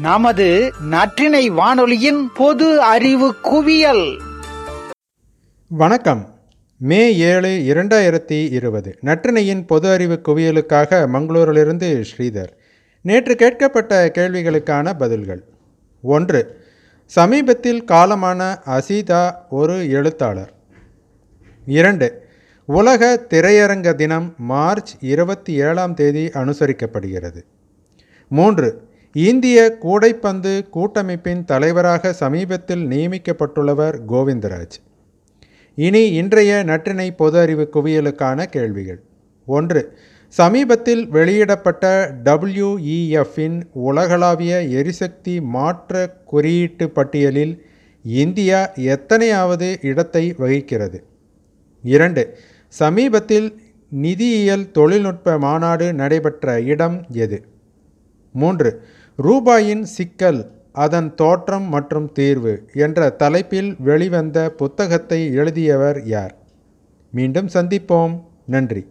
நமது நற்றினை வானொலியின் பொது அறிவு குவியல். வணக்கம். மே ஏழு இரண்டாயிரத்தி இருபது. நற்றினையின் பொது அறிவு குவியலுக்காக மங்களூரிலிருந்து ஸ்ரீதர். நேற்று கேட்கப்பட்ட கேள்விகளுக்கான பதில்கள். ஒன்று சமீபத்தில் காலமான அசீதா ஒரு எழுத்தாளர். இரண்டு உலக திரையரங்க தினம் மார்ச் இருபத்தி ஏழாம் தேதி அனுசரிக்கப்படுகிறது. மூன்று இந்திய கூடைப்பந்து கூட்டமைப்பின் தலைவராக சமீபத்தில் நியமிக்கப்பட்டுள்ளவர் கோவிந்தராஜ். இனி இன்றைய நற்றினை பொது அறிவு குவியலுக்கான கேள்விகள். ஒன்று சமீபத்தில் வெளியிடப்பட்ட டபிள்யூஇஎஃப்பின் உலகளாவிய எரிசக்தி மாற்ற குறியீட்டு பட்டியலில் இந்தியா எத்தனையாவது இடத்தை வகிக்கிறது? இரண்டு சமீபத்தில் நிதியியல் தொழில்நுட்ப மாநாடு நடைபெற்ற இடம் எது? மூன்று ரூபாயின் சிக்கல் அதன் தோற்றம் மற்றும் தீர்வு என்ற தலைப்பில் வெளிவந்த புத்தகத்தை எழுதியவர் யார்? மீண்டும் சந்திப்போம். நன்றி.